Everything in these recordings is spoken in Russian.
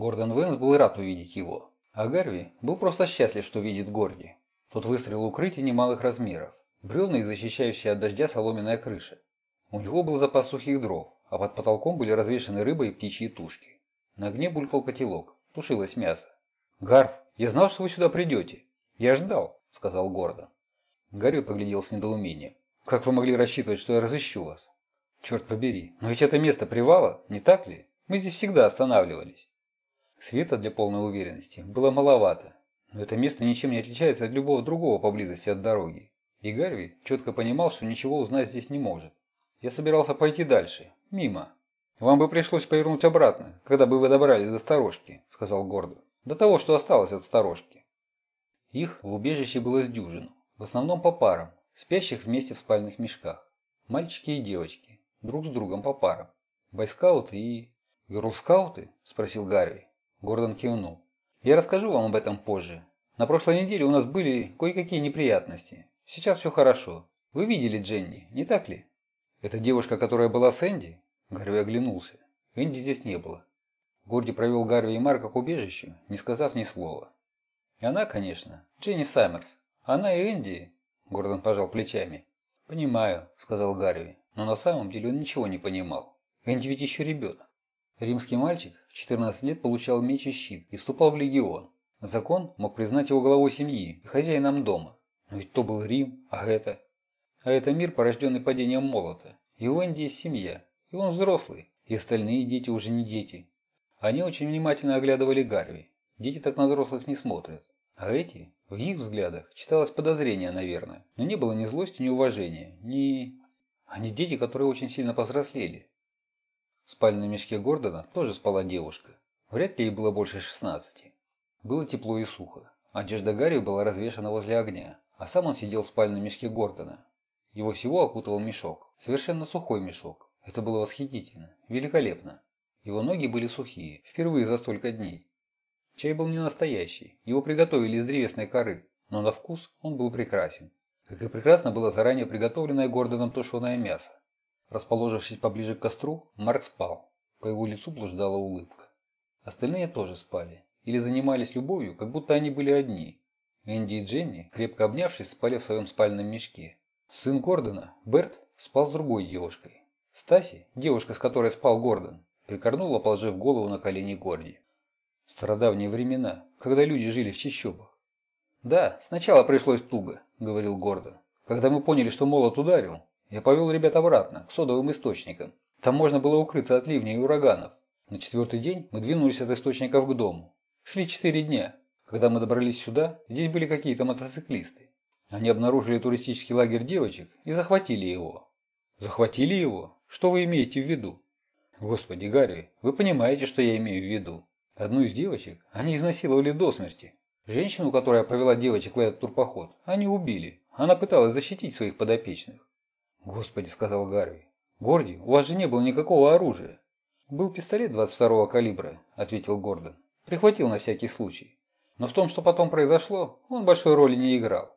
Гордон Венс был рад увидеть его, а Гарви был просто счастлив, что видит Горди. Тот выстроил укрытие немалых размеров, бревна и защищающая от дождя соломенная крыша. У него был запас сухих дров, а под потолком были развешаны рыба и птичьи тушки. На огне булькал котелок, тушилось мясо. «Гарф, я знал, что вы сюда придете. Я ждал», — сказал Гордон. Гарри поглядел с недоумением. «Как вы могли рассчитывать, что я разыщу вас?» «Черт побери, но ведь это место привала, не так ли? Мы здесь всегда останавливались». Света для полной уверенности было маловато, но это место ничем не отличается от любого другого поблизости от дороги. И Гарви четко понимал, что ничего узнать здесь не может. Я собирался пойти дальше, мимо. «Вам бы пришлось повернуть обратно, когда бы вы добрались до сторожки», — сказал Гордо. «До того, что осталось от сторожки». Их в убежище было с дюжину, в основном по парам, спящих вместе в спальных мешках. Мальчики и девочки, друг с другом по парам. Бойскауты и... «Герлскауты?» – спросил Гарри. Гордон кивнул. «Я расскажу вам об этом позже. На прошлой неделе у нас были кое-какие неприятности. Сейчас все хорошо. Вы видели Дженни, не так ли?» «Это девушка, которая была с Энди?» Гарви оглянулся. Энди здесь не было. Горди провел Гарви и Марка к убежищу, не сказав ни слова. И она, конечно, Дженни Саммерс. Она и Энди... Гордон пожал плечами. «Понимаю», — сказал Гарви, но на самом деле он ничего не понимал. Энди ведь еще ребенок. Римский мальчик в 14 лет получал меч и щит и вступал в легион. Закон мог признать его главой семьи и хозяином дома. Но ведь то был Рим, а это... А это мир, порожденный падением молота. И у Энди есть семья, и он взрослый, и остальные дети уже не дети. Они очень внимательно оглядывали Гарви. Дети так на взрослых не смотрят. А эти, в их взглядах, читалось подозрение, наверное. Но не было ни злости, ни уважения, ни... Они дети, которые очень сильно повзрослели. В спальном мешке Гордона тоже спала девушка. Вряд ли ей было больше 16. Было тепло и сухо. Одежда Гарри была развешана возле огня, а сам он сидел в спальном мешке Гордона. Его всего окутывал мешок. Совершенно сухой мешок. Это было восхитительно, великолепно. Его ноги были сухие, впервые за столько дней. Чай был не настоящий, его приготовили из древесной коры, но на вкус он был прекрасен. Как и прекрасно было заранее приготовленное Гордоном тушеное мясо. Расположившись поближе к костру, Марк спал. По его лицу блуждала улыбка. Остальные тоже спали. Или занимались любовью, как будто они были одни. Энди и Дженни, крепко обнявшись, спали в своем спальном мешке. Сын Гордона, Берт, спал с другой девушкой. Стаси, девушка, с которой спал Гордон, прикорнула, положив голову на колени Горди. Стародавние времена, когда люди жили в чащобах. «Да, сначала пришлось туго», — говорил Гордон. «Когда мы поняли, что молот ударил, я повел ребят обратно, к содовым источникам. Там можно было укрыться от ливней и ураганов. На четвертый день мы двинулись от источников к дому. Шли четыре дня. Когда мы добрались сюда, здесь были какие-то мотоциклисты. Они обнаружили туристический лагерь девочек и захватили его. Захватили его? Что вы имеете в виду? Господи, Гарри, вы понимаете, что я имею в виду. Одну из девочек они изнасиловали до смерти. Женщину, которая повела девочек в этот турпоход, они убили. Она пыталась защитить своих подопечных. «Господи», — сказал Гарви. «Горди, у вас же не было никакого оружия». «Был пистолет 22-го калибра», — ответил Гордон. «Прихватил на всякий случай. Но в том, что потом произошло, он большой роли не играл».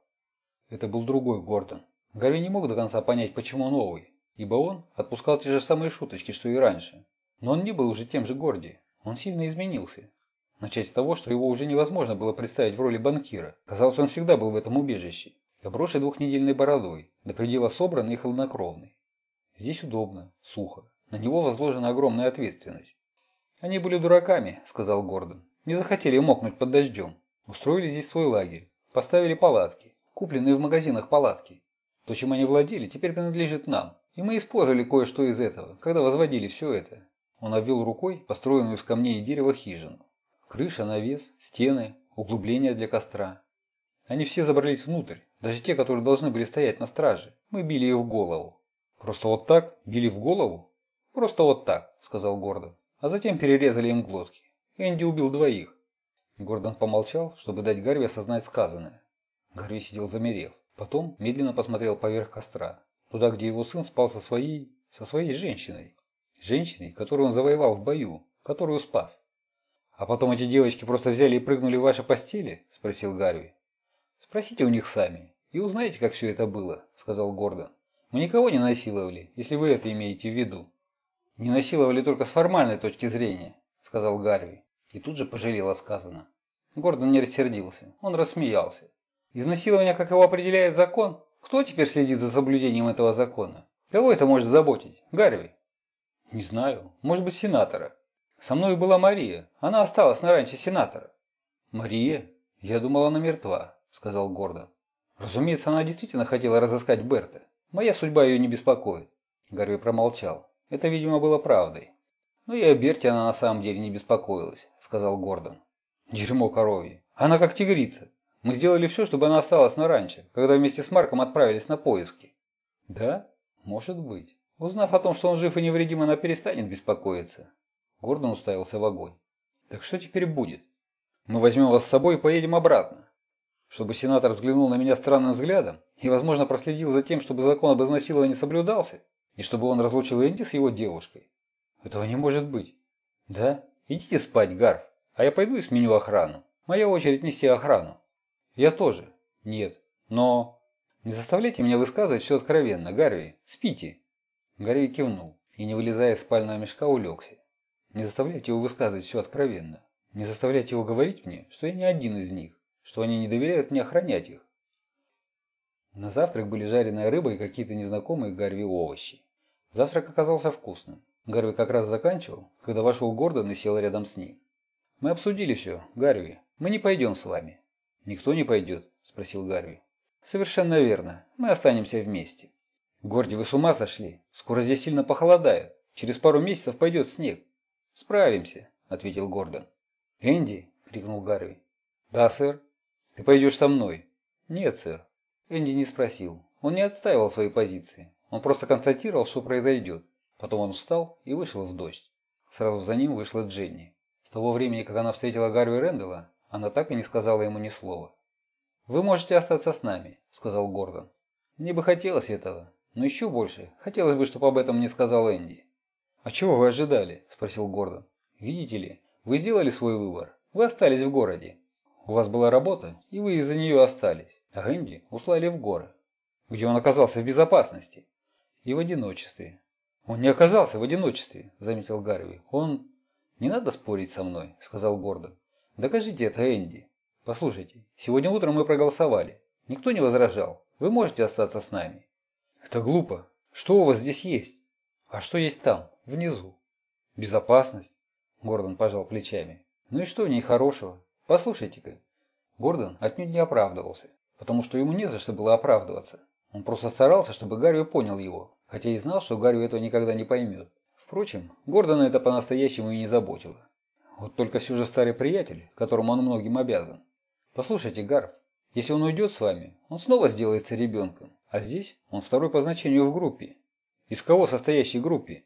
Это был другой Гордон. Гарви не мог до конца понять, почему новый, ибо он отпускал те же самые шуточки, что и раньше. Но он не был уже тем же Горди. Он сильно изменился. Начать с того, что его уже невозможно было представить в роли банкира. Казалось, он всегда был в этом убежище. Обросший двухнедельной бородой, до предела собранный и хладнокровный. Здесь удобно, сухо. На него возложена огромная ответственность. «Они были дураками», — сказал Гордон. «Не захотели мокнуть под дождем. Устроили здесь свой лагерь. Поставили палатки. Купленные в магазинах палатки. То, чем они владели, теперь принадлежит нам. И мы использовали кое-что из этого, когда возводили все это. Он обвел рукой построенную из камней и дерева хижину. Крыша, навес, стены, углубления для костра. Они все забрались внутрь, даже те, которые должны были стоять на страже. Мы били их в голову. Просто вот так? Били в голову? Просто вот так, сказал Гордон. А затем перерезали им глотки. Энди убил двоих. Гордон помолчал, чтобы дать Гарви осознать сказанное. Гарви сидел замерев. Потом медленно посмотрел поверх костра. Туда, где его сын спал со своей... со своей женщиной. Женщиной, которую он завоевал в бою, которую спас. «А потом эти девочки просто взяли и прыгнули в ваши постели?» – спросил Гарви. «Спросите у них сами, и узнаете, как все это было», – сказал Гордон. «Мы никого не насиловали, если вы это имеете в виду». «Не насиловали только с формальной точки зрения», – сказал Гарви. И тут же пожалел о сказанном. Гордон не рассердился, он рассмеялся. Изнасилование, как его определяет закон? Кто теперь следит за соблюдением этого закона? Кого это может заботить? Гарви? Не знаю. Может быть, сенатора. Со мной была Мария. Она осталась на ранче сенатора. Мария? Я думал, она мертва, сказал Гордон. Разумеется, она действительно хотела разыскать Берта. Моя судьба ее не беспокоит. Гарви промолчал. Это, видимо, было правдой. «Ну и о Берте она на самом деле не беспокоилась», — сказал Гордон. «Дерьмо коровье. Она как тигрица. Мы сделали все, чтобы она осталась на ранче, когда вместе с Марком отправились на поиски». «Да? Может быть. Узнав о том, что он жив и невредим, она перестанет беспокоиться». Гордон уставился в огонь. «Так что теперь будет? Мы возьмем вас с собой и поедем обратно. Чтобы сенатор взглянул на меня странным взглядом и, возможно, проследил за тем, чтобы закон об изнасиловании соблюдался, и чтобы он разлучил Энди с его девушкой. Этого не может быть. Да? Идите спать, Гарф, а я пойду и сменю охрану. Моя очередь нести охрану. Я тоже. Нет. Но... Не заставляйте меня высказывать все откровенно, Гарви. Спите. Гарви кивнул и, не вылезая из спального мешка, улегся. Не заставляйте его высказывать все откровенно. Не заставляйте его говорить мне, что я не один из них, что они не доверяют мне охранять их. На завтрак были жареная рыба и какие-то незнакомые Гарви овощи. Завтрак оказался вкусным. Гарви как раз заканчивал, когда вошел Гордон и сел рядом с ним. «Мы обсудили все, Гарви. Мы не пойдем с вами». «Никто не пойдет?» – спросил Гарви. «Совершенно верно. Мы останемся вместе». «Горди, вы с ума сошли? Скоро здесь сильно похолодает. Через пару месяцев пойдет снег». «Справимся», – ответил Гордон. «Энди?» – крикнул Гарви. «Да, сэр». «Ты пойдешь со мной?» «Нет, сэр». Энди не спросил. Он не отстаивал свои позиции. Он просто констатировал, что произойдет. Потом он встал и вышел в дождь. Сразу за ним вышла Дженни. С того времени, как она встретила Гарви Рэндалла, она так и не сказала ему ни слова. «Вы можете остаться с нами», – сказал Гордон. «Мне бы хотелось этого, но еще больше хотелось бы, чтобы об этом мне сказал Энди». «А чего вы ожидали?» – спросил Гордон. «Видите ли, вы сделали свой выбор. Вы остались в городе. У вас была работа, и вы из-за нее остались. А Энди услали в горы, где он оказался в безопасности и в одиночестве. «Он не оказался в одиночестве», – заметил Гарви. «Он...» «Не надо спорить со мной», – сказал Гордон. «Докажите это Энди. Послушайте, сегодня утром мы проголосовали. Никто не возражал. Вы можете остаться с нами». «Это глупо. Что у вас здесь есть?» «А что есть там, внизу?» «Безопасность», – Гордон пожал плечами. «Ну и что в ней хорошего? Послушайте-ка». Гордон отнюдь не оправдывался, потому что ему не за что было оправдываться. Он просто старался, чтобы Гарви понял его, хотя и знал, что Гарри этого никогда не поймет. Впрочем, Гордона это по-настоящему и не заботило. Вот только все же старый приятель, которому он многим обязан. Послушайте, Гарф, если он уйдет с вами, он снова сделается ребенком, а здесь он второй по значению в группе. Из кого состоящей группе?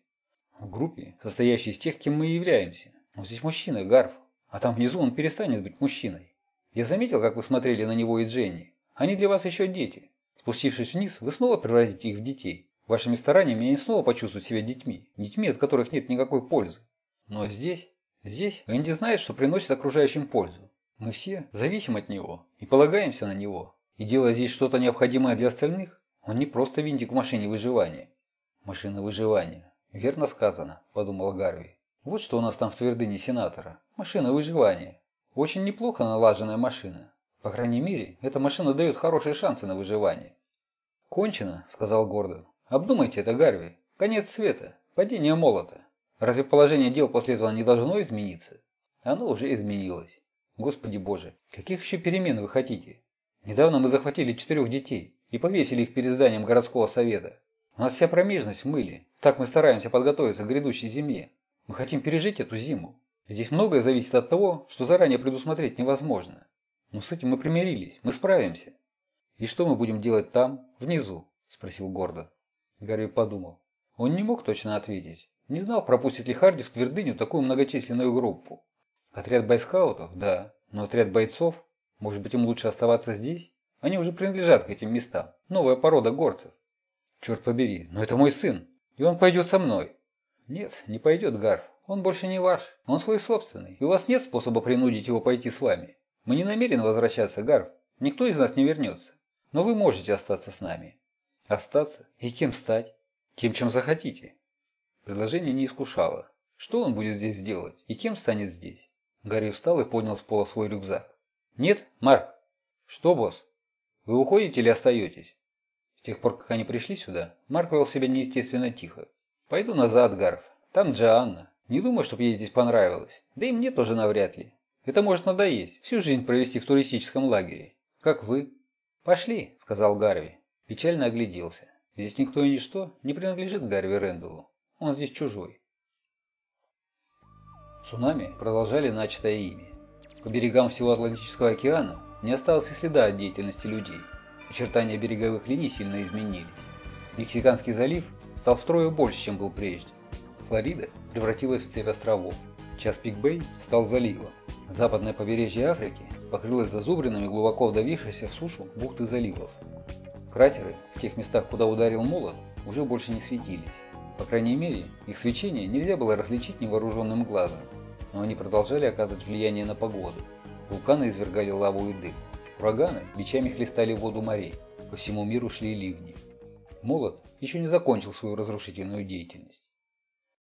В группе, состоящей из тех, кем мы являемся. Но здесь мужчина, Гарф, а там внизу он перестанет быть мужчиной. Я заметил, как вы смотрели на него и Дженни. Они для вас еще дети. Спустившись вниз, вы снова превратите их в детей. Вашими стараниями они снова почувствуют себя детьми, детьми, от которых нет никакой пользы. Но здесь, здесь Энди знает, что приносит окружающим пользу. Мы все зависим от него и полагаемся на него. И делая здесь что-то необходимое для остальных, он не просто винтик в машине выживания. Машина выживания. Верно сказано, подумал Гарви. Вот что у нас там в твердыне сенатора. Машина выживания. Очень неплохо налаженная машина. По крайней мере, эта машина дает хорошие шансы на выживание. «Кончено», — сказал Гордон. Обдумайте это, Гарви. Конец света. Падение молота. Разве положение дел после этого не должно измениться? Оно уже изменилось. Господи боже, каких еще перемен вы хотите? Недавно мы захватили четырех детей и повесили их перед зданием городского совета. У нас вся промежность в мыле. Так мы стараемся подготовиться к грядущей зиме. Мы хотим пережить эту зиму. Здесь многое зависит от того, что заранее предусмотреть невозможно. Но с этим мы примирились, мы справимся. И что мы будем делать там, внизу? Спросил Гордон. Гарри подумал. Он не мог точно ответить. Не знал, пропустит ли Харди в твердыню такую многочисленную группу. Отряд бойскаутов? Да. Но отряд бойцов? Может быть, им лучше оставаться здесь? Они уже принадлежат к этим местам. Новая порода горцев. Черт побери, но это мой сын. И он пойдет со мной. Нет, не пойдет, Гарф. Он больше не ваш. Он свой собственный. И у вас нет способа принудить его пойти с вами. Мы не намерены возвращаться, Гарф. Никто из нас не вернется. Но вы можете остаться с нами. Остаться? И кем стать? Кем, чем захотите. Предложение не искушало. Что он будет здесь делать? И кем станет здесь? Гарри встал и поднял с пола свой рюкзак. «Нет, Марк?» «Что, босс? Вы уходите или остаетесь?» С тех пор, как они пришли сюда, Марк вел себя неестественно тихо. «Пойду назад, Гарф. Там Джоанна. Не думаю, чтобы ей здесь понравилось. Да и мне тоже навряд ли. Это может надоесть. Всю жизнь провести в туристическом лагере. Как вы?» «Пошли», — сказал Гарви. Печально огляделся. Здесь никто и ничто не принадлежит Гарви Рэндаллу. Он здесь чужой. Цунами продолжали начатое ими. По берегам всего Атлантического океана не осталось и следа от деятельности людей. Очертания береговых линий сильно изменились. Мексиканский залив стал втрое больше, чем был прежде. Флорида превратилась в цепь островов. Час-Пик-Бэй стал заливом. Западное побережье Африки покрылось зазубринами глубоко вдавившейся в сушу бухты заливов. Кратеры в тех местах, куда ударил молот, уже больше не светились. По крайней мере, их свечение нельзя было различить невооруженным глазом, но они продолжали оказывать влияние на погоду. Вулканы извергали лаву и дым. Ураганы бичами хлестали воду морей. По всему миру шли ливни. Молот еще не закончил свою разрушительную деятельность.